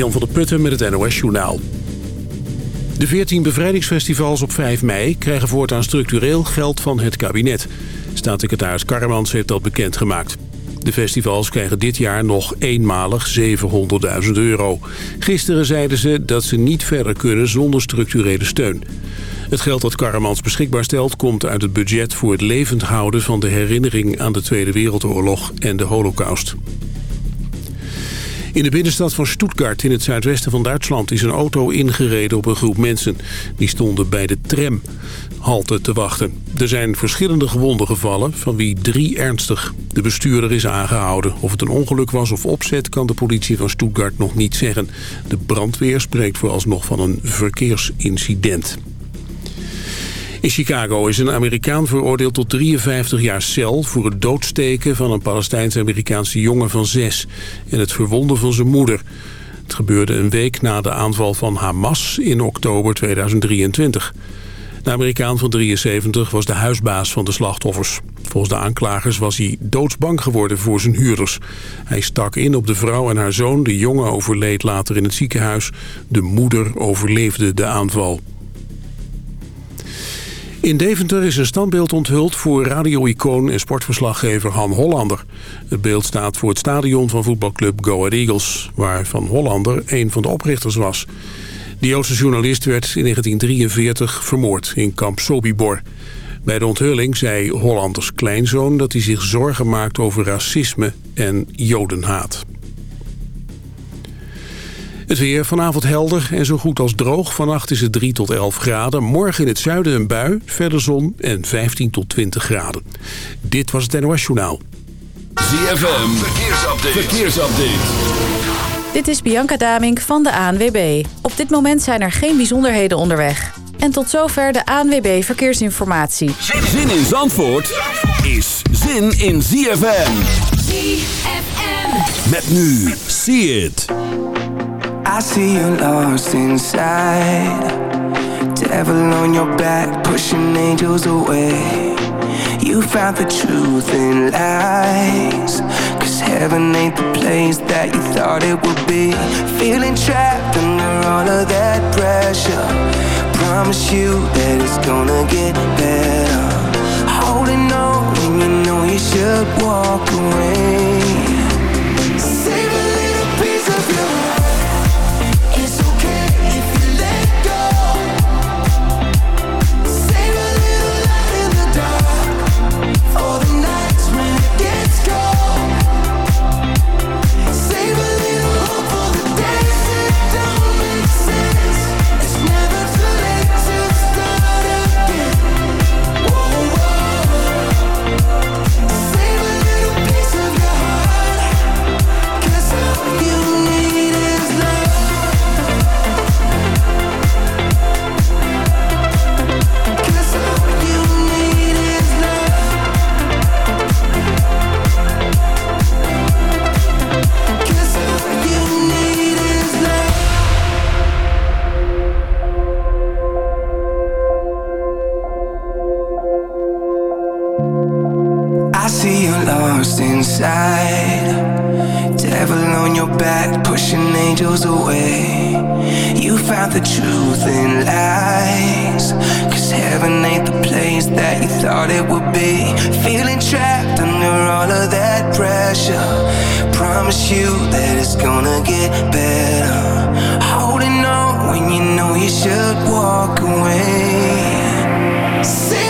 Jan van der Putten met het NOS Journaal. De 14 bevrijdingsfestivals op 5 mei krijgen voortaan structureel geld van het kabinet. Staatssecretaris Karremans heeft dat bekendgemaakt. De festivals krijgen dit jaar nog eenmalig 700.000 euro. Gisteren zeiden ze dat ze niet verder kunnen zonder structurele steun. Het geld dat Karremans beschikbaar stelt komt uit het budget voor het levend houden van de herinnering aan de Tweede Wereldoorlog en de Holocaust. In de binnenstad van Stuttgart in het zuidwesten van Duitsland is een auto ingereden op een groep mensen. Die stonden bij de tramhalte te wachten. Er zijn verschillende gewonden gevallen, van wie drie ernstig. De bestuurder is aangehouden. Of het een ongeluk was of opzet kan de politie van Stuttgart nog niet zeggen. De brandweer spreekt vooralsnog van een verkeersincident. In Chicago is een Amerikaan veroordeeld tot 53 jaar cel... voor het doodsteken van een Palestijns-Amerikaanse jongen van zes... en het verwonden van zijn moeder. Het gebeurde een week na de aanval van Hamas in oktober 2023. De Amerikaan van 73 was de huisbaas van de slachtoffers. Volgens de aanklagers was hij doodsbang geworden voor zijn huurders. Hij stak in op de vrouw en haar zoon. De jongen overleed later in het ziekenhuis. De moeder overleefde de aanval. In Deventer is een standbeeld onthuld voor radio-icoon en sportverslaggever Han Hollander. Het beeld staat voor het stadion van voetbalclub Go Ahead Eagles... waar Van Hollander een van de oprichters was. De Joodse journalist werd in 1943 vermoord in kamp Sobibor. Bij de onthulling zei Hollanders kleinzoon dat hij zich zorgen maakt over racisme en jodenhaat. Het weer vanavond helder en zo goed als droog. Vannacht is het 3 tot 11 graden. Morgen in het zuiden een bui, verder zon en 15 tot 20 graden. Dit was het NOS Journaal. ZFM, verkeersupdate. verkeersupdate. Dit is Bianca Damink van de ANWB. Op dit moment zijn er geen bijzonderheden onderweg. En tot zover de ANWB Verkeersinformatie. Zin in Zandvoort is zin in ZFM. ZFM. Met nu, see it. I see you lost inside. Devil on your back, pushing angels away. You found the truth in lies. Cause heaven ain't the place that you thought it would be. Feeling trapped under all of that pressure. Promise you that it's gonna get better. Holding on when you know you should walk away on your back, pushing angels away. You found the truth in lies. Cause heaven ain't the place that you thought it would be. Feeling trapped under all of that pressure. Promise you that it's gonna get better. Holding on when you know you should walk away. See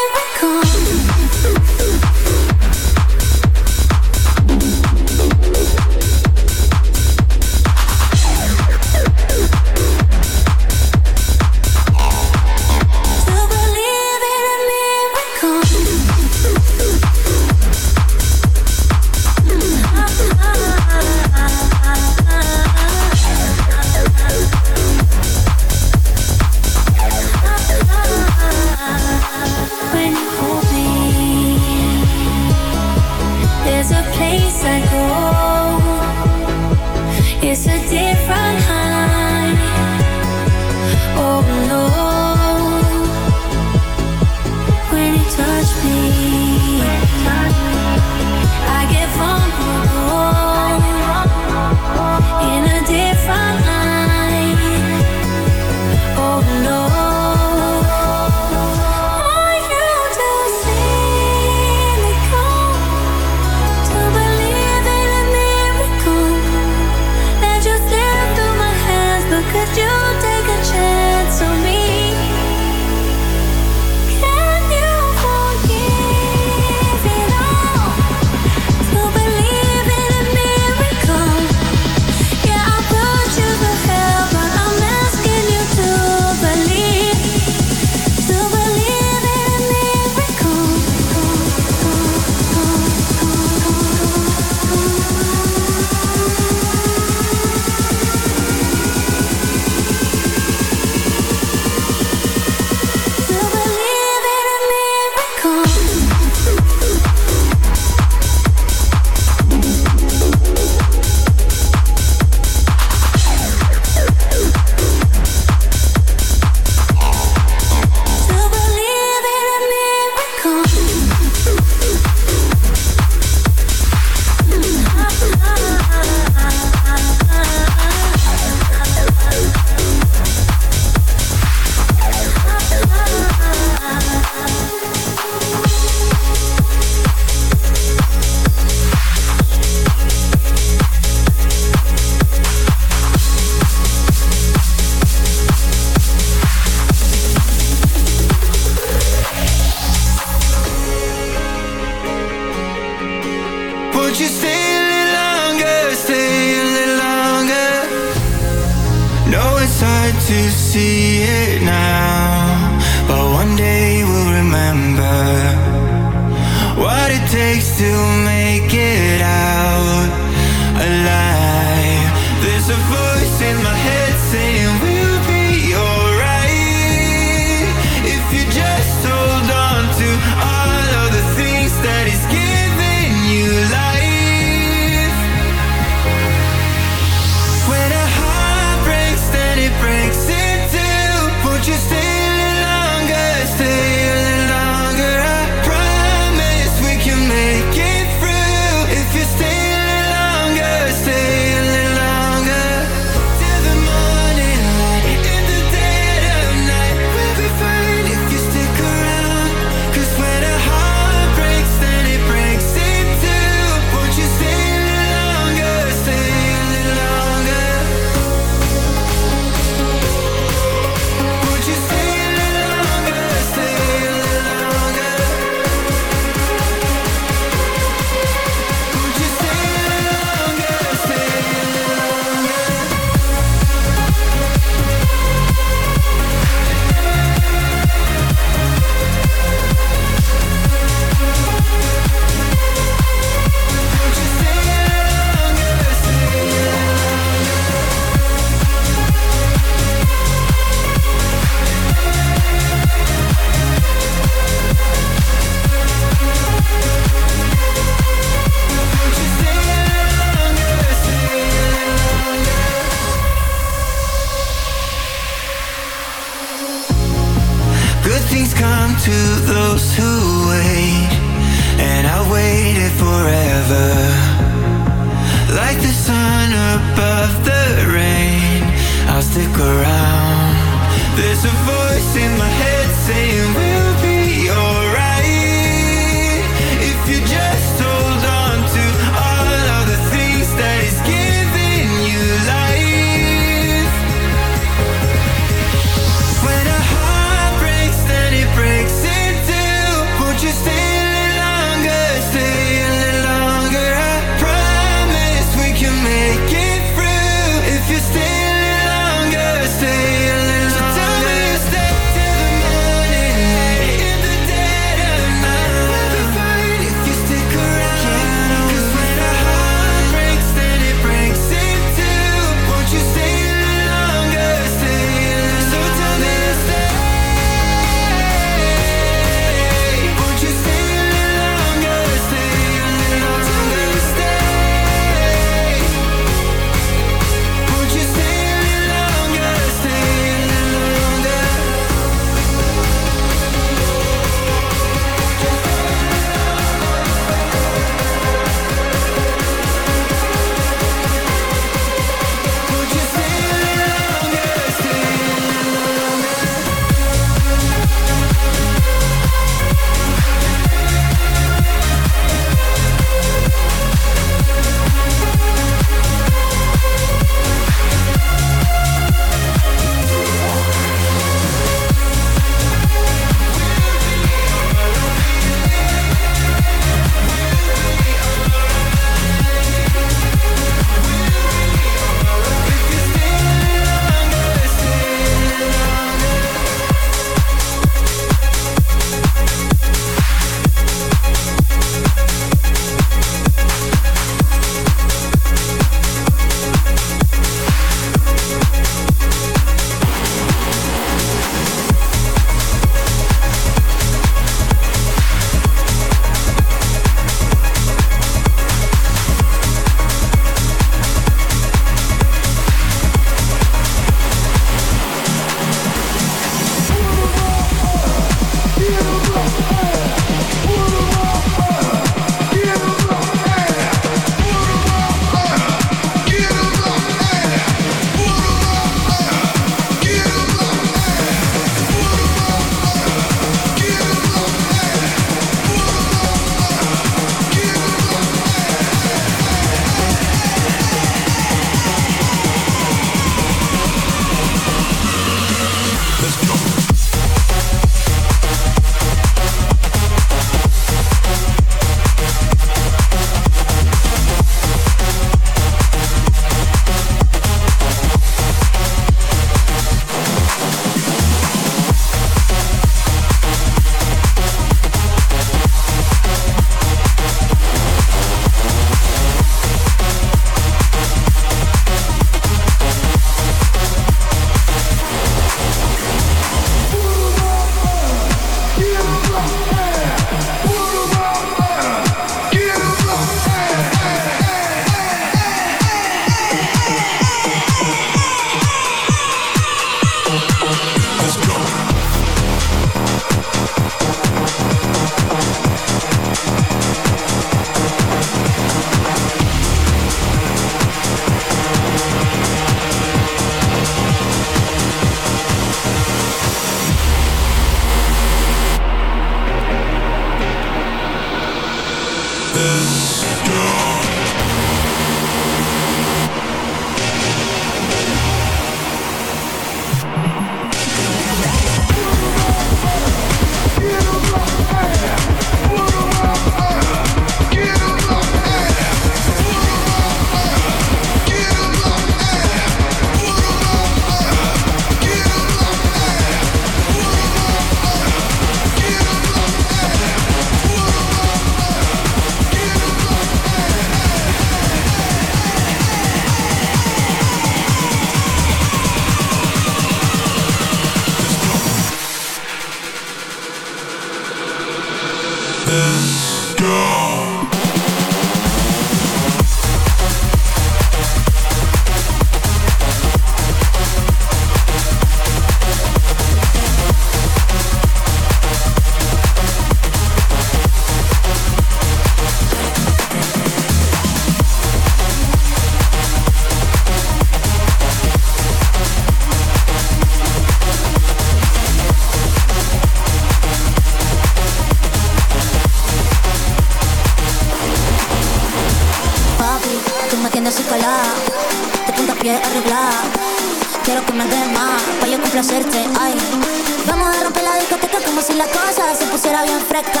Vamos a romper la discoteca como si la cosa se pusiera bien fresca.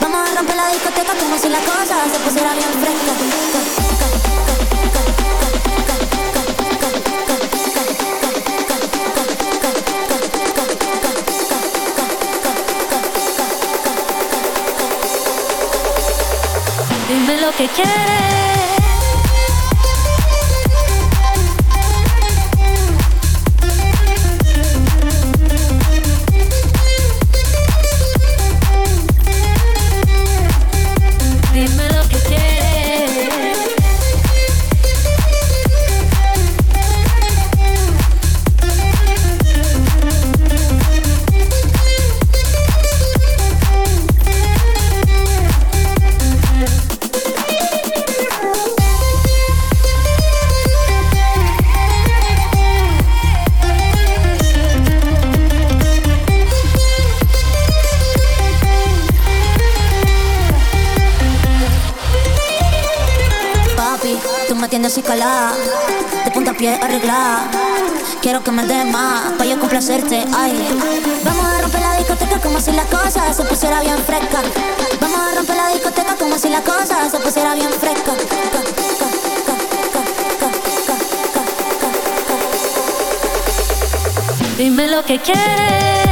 Vamos a romper la discoteca como si la cosa se pusiera pie arreglada. Quiero que me des más, pa' yo complacerte, ay. Vamos a romper la discoteca como si la cosa se pusiera bien fresca. Vamos a romper la discoteca como si la cosa se pusiera bien fresca. Dime lo que quieres.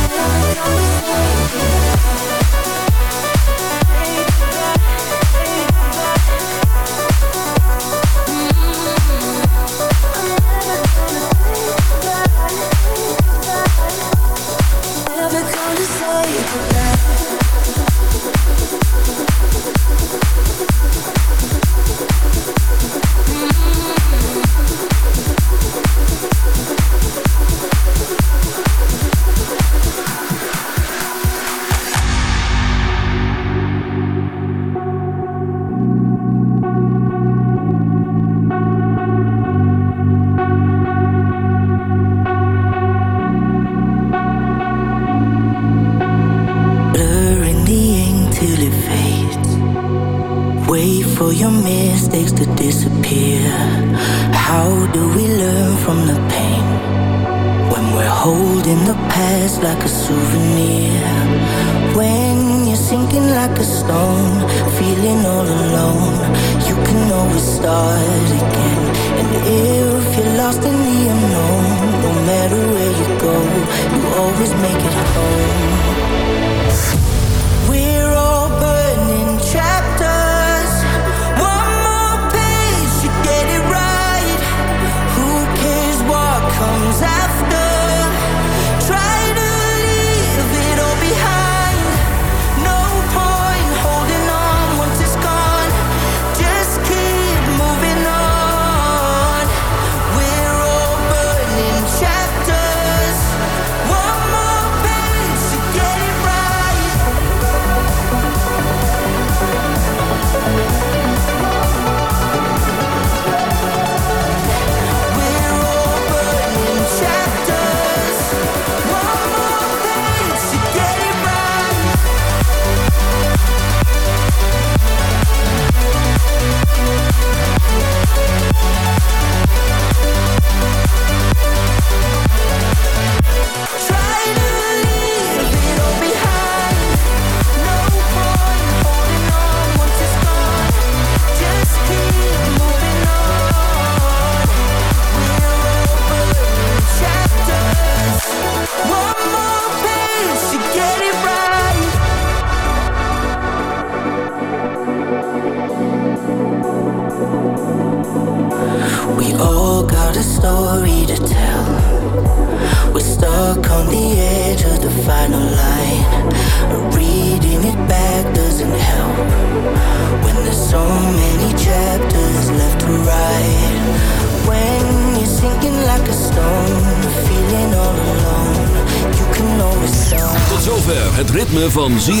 Ik